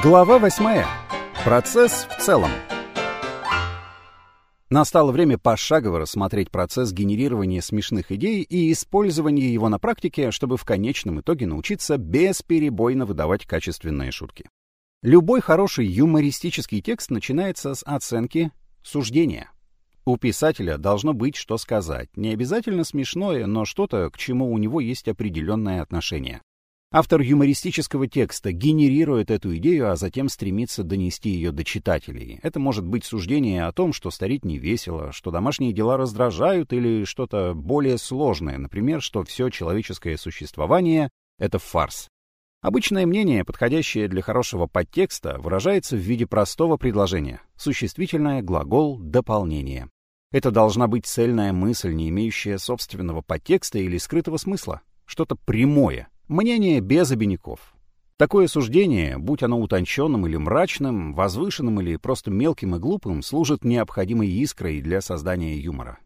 Глава 8. Процесс в целом. Настало время пошагово рассмотреть процесс генерирования смешных идей и использования его на практике, чтобы в конечном итоге научиться бесперебойно выдавать качественные шутки. Любой хороший юмористический текст начинается с оценки суждения. У писателя должно быть что сказать, не обязательно смешное, но что-то, к чему у него есть определенное отношение. Автор юмористического текста генерирует эту идею, а затем стремится донести ее до читателей. Это может быть суждение о том, что стареть не весело, что домашние дела раздражают или что-то более сложное, например, что все человеческое существование — это фарс. Обычное мнение, подходящее для хорошего подтекста, выражается в виде простого предложения. Существительное, глагол, дополнение. Это должна быть цельная мысль, не имеющая собственного подтекста или скрытого смысла. Что-то прямое, Мнение без обиняков. Такое суждение, будь оно утонченным или мрачным, возвышенным или просто мелким и глупым, служит необходимой искрой для создания юмора.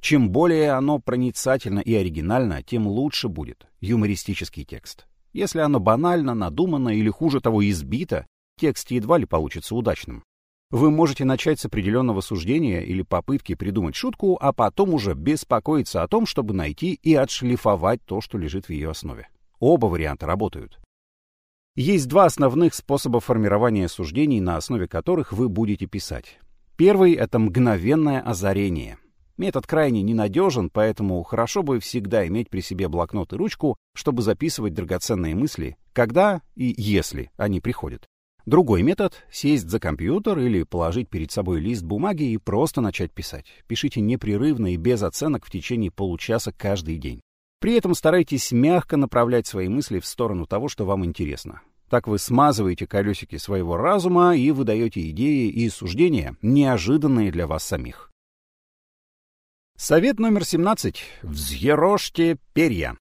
Чем более оно проницательно и оригинально, тем лучше будет юмористический текст. Если оно банально, надумано или, хуже того, избито, текст едва ли получится удачным. Вы можете начать с определенного суждения или попытки придумать шутку, а потом уже беспокоиться о том, чтобы найти и отшлифовать то, что лежит в ее основе. Оба варианта работают. Есть два основных способа формирования суждений, на основе которых вы будете писать. Первый — это мгновенное озарение. Метод крайне ненадежен, поэтому хорошо бы всегда иметь при себе блокнот и ручку, чтобы записывать драгоценные мысли, когда и если они приходят. Другой метод — сесть за компьютер или положить перед собой лист бумаги и просто начать писать. Пишите непрерывно и без оценок в течение получаса каждый день. При этом старайтесь мягко направлять свои мысли в сторону того, что вам интересно. Так вы смазываете колесики своего разума и выдаете идеи и суждения, неожиданные для вас самих. Совет номер 17. Взъерошьте перья.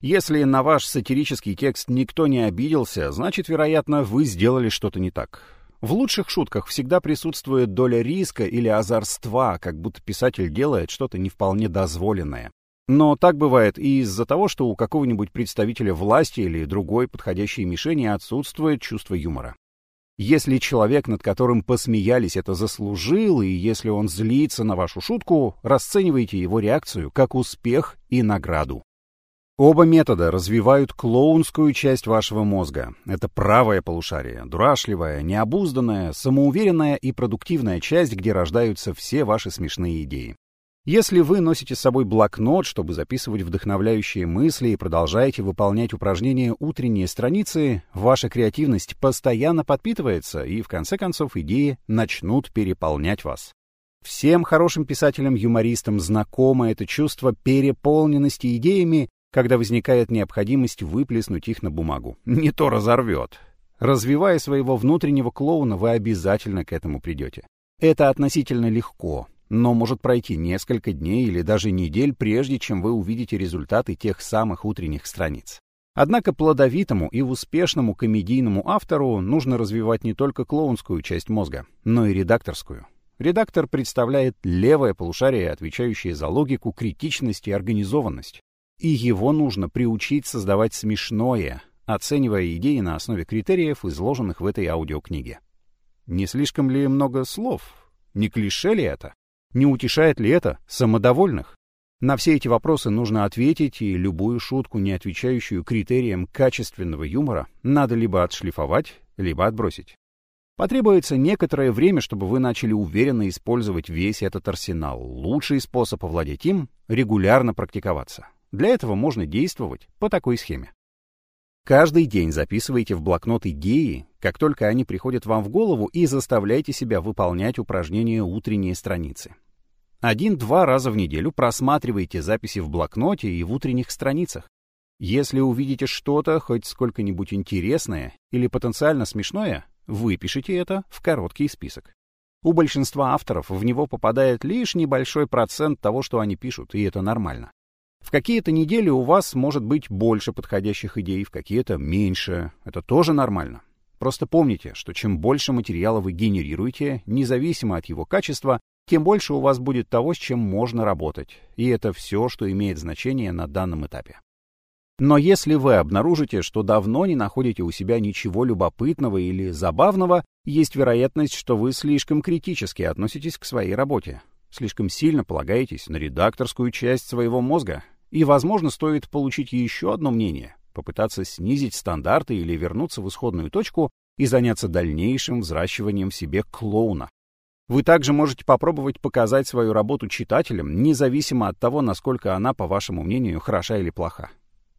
Если на ваш сатирический текст никто не обиделся, значит, вероятно, вы сделали что-то не так. В лучших шутках всегда присутствует доля риска или озорства, как будто писатель делает что-то не вполне дозволенное. Но так бывает и из-за того, что у какого-нибудь представителя власти или другой подходящей мишени отсутствует чувство юмора. Если человек, над которым посмеялись, это заслужил, и если он злится на вашу шутку, расценивайте его реакцию как успех и награду. Оба метода развивают клоунскую часть вашего мозга. Это правое полушарие, дурашливая, необузданная, самоуверенная и продуктивная часть, где рождаются все ваши смешные идеи. Если вы носите с собой блокнот, чтобы записывать вдохновляющие мысли и продолжаете выполнять упражнения утренние страницы, ваша креативность постоянно подпитывается, и в конце концов идеи начнут переполнять вас. Всем хорошим писателям-юмористам знакомо это чувство переполненности идеями, когда возникает необходимость выплеснуть их на бумагу. Не то разорвет. Развивая своего внутреннего клоуна, вы обязательно к этому придете. Это относительно легко, но может пройти несколько дней или даже недель, прежде чем вы увидите результаты тех самых утренних страниц. Однако плодовитому и успешному комедийному автору нужно развивать не только клоунскую часть мозга, но и редакторскую. Редактор представляет левое полушарие, отвечающее за логику, критичность и организованность. И его нужно приучить создавать смешное, оценивая идеи на основе критериев, изложенных в этой аудиокниге. Не слишком ли много слов? Не клише ли это? Не утешает ли это самодовольных? На все эти вопросы нужно ответить, и любую шутку, не отвечающую критериям качественного юмора, надо либо отшлифовать, либо отбросить. Потребуется некоторое время, чтобы вы начали уверенно использовать весь этот арсенал. Лучший способ овладеть им — регулярно практиковаться. Для этого можно действовать по такой схеме. Каждый день записывайте в блокнот идеи, как только они приходят вам в голову, и заставляйте себя выполнять упражнения утренние страницы. Один-два раза в неделю просматривайте записи в блокноте и в утренних страницах. Если увидите что-то, хоть сколько-нибудь интересное или потенциально смешное, выпишите это в короткий список. У большинства авторов в него попадает лишь небольшой процент того, что они пишут, и это нормально. В какие-то недели у вас может быть больше подходящих идей, в какие-то меньше. Это тоже нормально. Просто помните, что чем больше материала вы генерируете, независимо от его качества, тем больше у вас будет того, с чем можно работать. И это все, что имеет значение на данном этапе. Но если вы обнаружите, что давно не находите у себя ничего любопытного или забавного, есть вероятность, что вы слишком критически относитесь к своей работе, слишком сильно полагаетесь на редакторскую часть своего мозга, и, возможно, стоит получить еще одно мнение, попытаться снизить стандарты или вернуться в исходную точку и заняться дальнейшим взращиванием в себе клоуна. Вы также можете попробовать показать свою работу читателям, независимо от того, насколько она, по вашему мнению, хороша или плоха.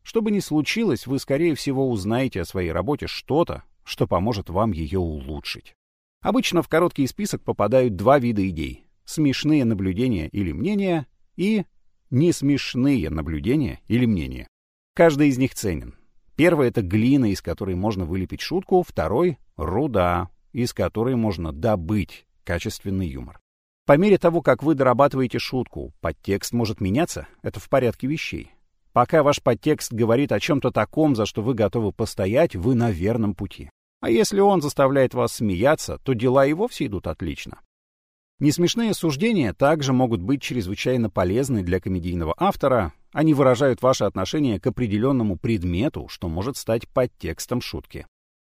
Что бы ни случилось, вы, скорее всего, узнаете о своей работе что-то, что поможет вам ее улучшить. Обычно в короткий список попадают два вида идей — смешные наблюдения или мнения и несмешные наблюдения или мнения. Каждый из них ценен. Первый — это глина, из которой можно вылепить шутку, второй — руда, из которой можно добыть качественный юмор. По мере того, как вы дорабатываете шутку, подтекст может меняться, это в порядке вещей. Пока ваш подтекст говорит о чем-то таком, за что вы готовы постоять, вы на верном пути. А если он заставляет вас смеяться, то дела и вовсе идут отлично. Несмешные суждения также могут быть чрезвычайно полезны для комедийного автора. Они выражают ваше отношение к определенному предмету, что может стать подтекстом шутки.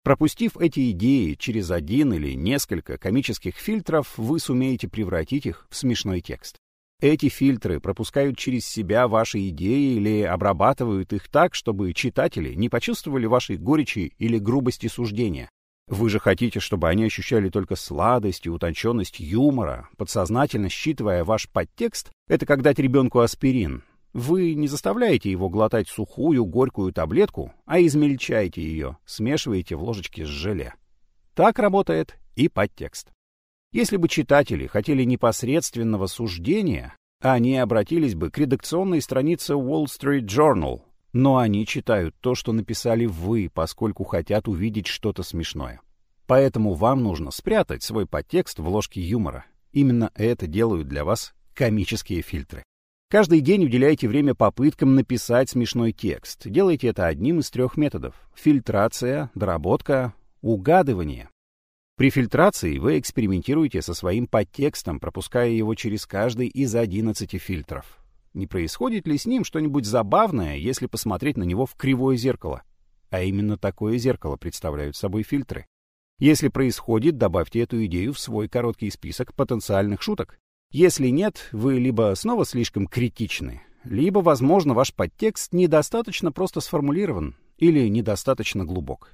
Пропустив эти идеи через один или несколько комических фильтров, вы сумеете превратить их в смешной текст. Эти фильтры пропускают через себя ваши идеи или обрабатывают их так, чтобы читатели не почувствовали вашей горечи или грубости суждения. Вы же хотите, чтобы они ощущали только сладость и утонченность юмора, подсознательно считывая ваш подтекст, это как дать ребенку аспирин. Вы не заставляете его глотать сухую, горькую таблетку, а измельчаете ее, смешиваете в ложечке с желе. Так работает и подтекст. Если бы читатели хотели непосредственного суждения, они обратились бы к редакционной странице Wall Street Journal, но они читают то, что написали вы, поскольку хотят увидеть что-то смешное. Поэтому вам нужно спрятать свой подтекст в ложке юмора. Именно это делают для вас комические фильтры. Каждый день уделяйте время попыткам написать смешной текст. Делайте это одним из трех методов. Фильтрация, доработка, угадывание. При фильтрации вы экспериментируете со своим подтекстом, пропуская его через каждый из 11 фильтров. Не происходит ли с ним что-нибудь забавное, если посмотреть на него в кривое зеркало? А именно такое зеркало представляют собой фильтры. Если происходит, добавьте эту идею в свой короткий список потенциальных шуток. Если нет, вы либо снова слишком критичны, либо, возможно, ваш подтекст недостаточно просто сформулирован или недостаточно глубок.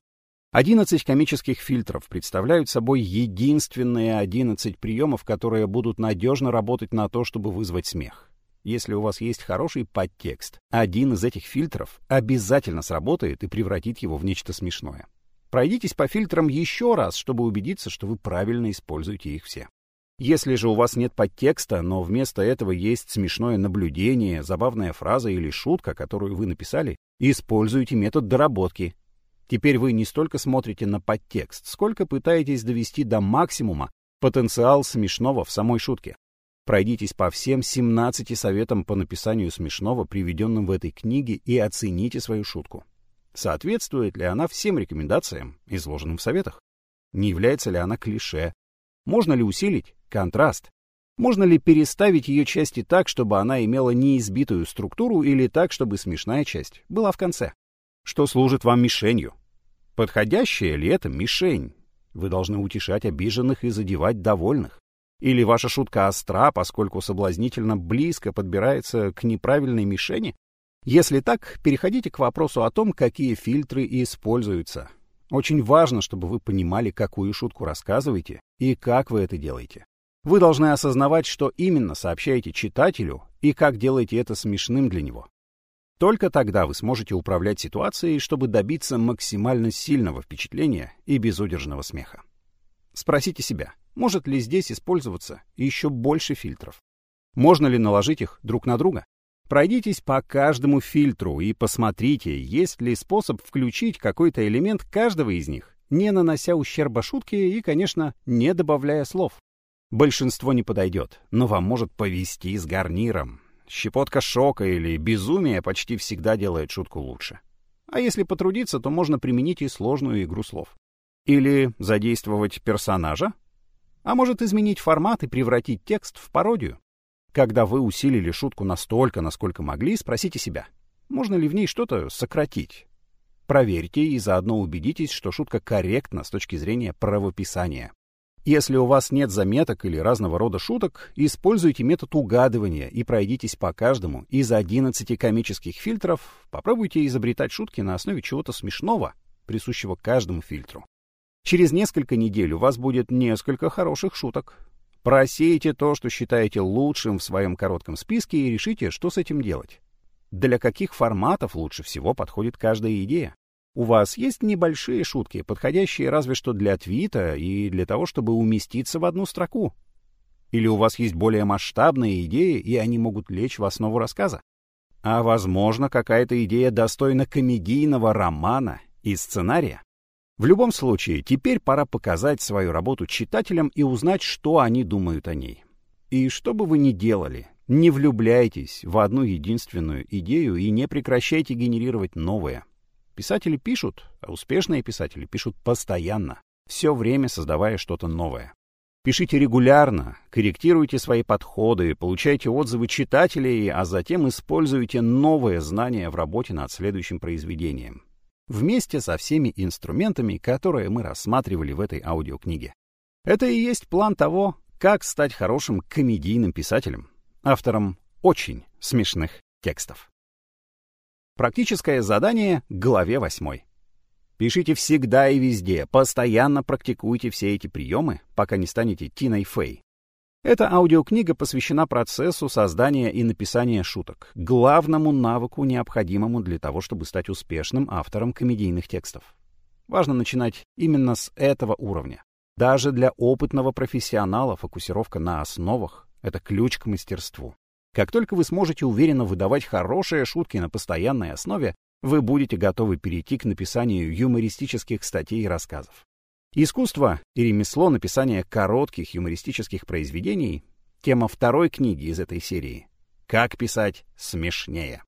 11 комических фильтров представляют собой единственные 11 приемов, которые будут надежно работать на то, чтобы вызвать смех. Если у вас есть хороший подтекст, один из этих фильтров обязательно сработает и превратит его в нечто смешное. Пройдитесь по фильтрам еще раз, чтобы убедиться, что вы правильно используете их все. Если же у вас нет подтекста, но вместо этого есть смешное наблюдение, забавная фраза или шутка, которую вы написали, используйте метод доработки, Теперь вы не столько смотрите на подтекст, сколько пытаетесь довести до максимума потенциал смешного в самой шутке. Пройдитесь по всем 17 советам по написанию смешного, приведенным в этой книге, и оцените свою шутку. Соответствует ли она всем рекомендациям, изложенным в советах? Не является ли она клише? Можно ли усилить контраст? Можно ли переставить ее части так, чтобы она имела неизбитую структуру или так, чтобы смешная часть была в конце? что служит вам мишенью. Подходящая ли это мишень? Вы должны утешать обиженных и задевать довольных. Или ваша шутка остра, поскольку соблазнительно близко подбирается к неправильной мишени? Если так, переходите к вопросу о том, какие фильтры используются. Очень важно, чтобы вы понимали, какую шутку рассказываете и как вы это делаете. Вы должны осознавать, что именно сообщаете читателю и как делаете это смешным для него. Только тогда вы сможете управлять ситуацией, чтобы добиться максимально сильного впечатления и безудержного смеха. Спросите себя, может ли здесь использоваться еще больше фильтров? Можно ли наложить их друг на друга? Пройдитесь по каждому фильтру и посмотрите, есть ли способ включить какой-то элемент каждого из них, не нанося ущерба шутке и, конечно, не добавляя слов. Большинство не подойдет, но вам может повести с гарниром. Щепотка шока или безумия почти всегда делает шутку лучше. А если потрудиться, то можно применить и сложную игру слов. Или задействовать персонажа, а может изменить формат и превратить текст в пародию. Когда вы усилили шутку настолько, насколько могли, спросите себя, можно ли в ней что-то сократить. Проверьте и заодно убедитесь, что шутка корректна с точки зрения правописания. Если у вас нет заметок или разного рода шуток, используйте метод угадывания и пройдитесь по каждому из 11 комических фильтров, попробуйте изобретать шутки на основе чего-то смешного, присущего каждому фильтру. Через несколько недель у вас будет несколько хороших шуток. Просейте то, что считаете лучшим в своем коротком списке и решите, что с этим делать. Для каких форматов лучше всего подходит каждая идея? У вас есть небольшие шутки, подходящие разве что для твита и для того, чтобы уместиться в одну строку? Или у вас есть более масштабные идеи, и они могут лечь в основу рассказа? А возможно, какая-то идея достойна комедийного романа и сценария? В любом случае, теперь пора показать свою работу читателям и узнать, что они думают о ней. И что бы вы ни делали, не влюбляйтесь в одну единственную идею и не прекращайте генерировать новые. Писатели пишут, а успешные писатели пишут постоянно, все время создавая что-то новое. Пишите регулярно, корректируйте свои подходы, получайте отзывы читателей, а затем используйте новые знания в работе над следующим произведением. Вместе со всеми инструментами, которые мы рассматривали в этой аудиокниге. Это и есть план того, как стать хорошим комедийным писателем, автором очень смешных текстов. Практическое задание к главе 8. Пишите всегда и везде, постоянно практикуйте все эти приемы, пока не станете Тиной Фэй. Эта аудиокнига посвящена процессу создания и написания шуток, главному навыку, необходимому для того, чтобы стать успешным автором комедийных текстов. Важно начинать именно с этого уровня. Даже для опытного профессионала фокусировка на основах — это ключ к мастерству. Как только вы сможете уверенно выдавать хорошие шутки на постоянной основе, вы будете готовы перейти к написанию юмористических статей и рассказов. Искусство и ремесло написания коротких юмористических произведений — тема второй книги из этой серии. Как писать смешнее.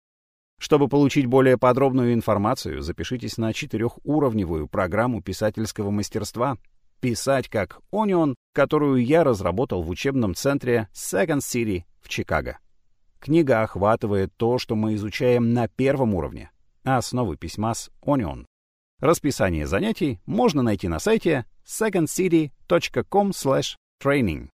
Чтобы получить более подробную информацию, запишитесь на четырехуровневую программу писательского мастерства «Писать как Onion», которую я разработал в учебном центре Second City в Чикаго. Книга охватывает то, что мы изучаем на первом уровне — основы письма с Onion. Расписание занятий можно найти на сайте secondcity.com/training.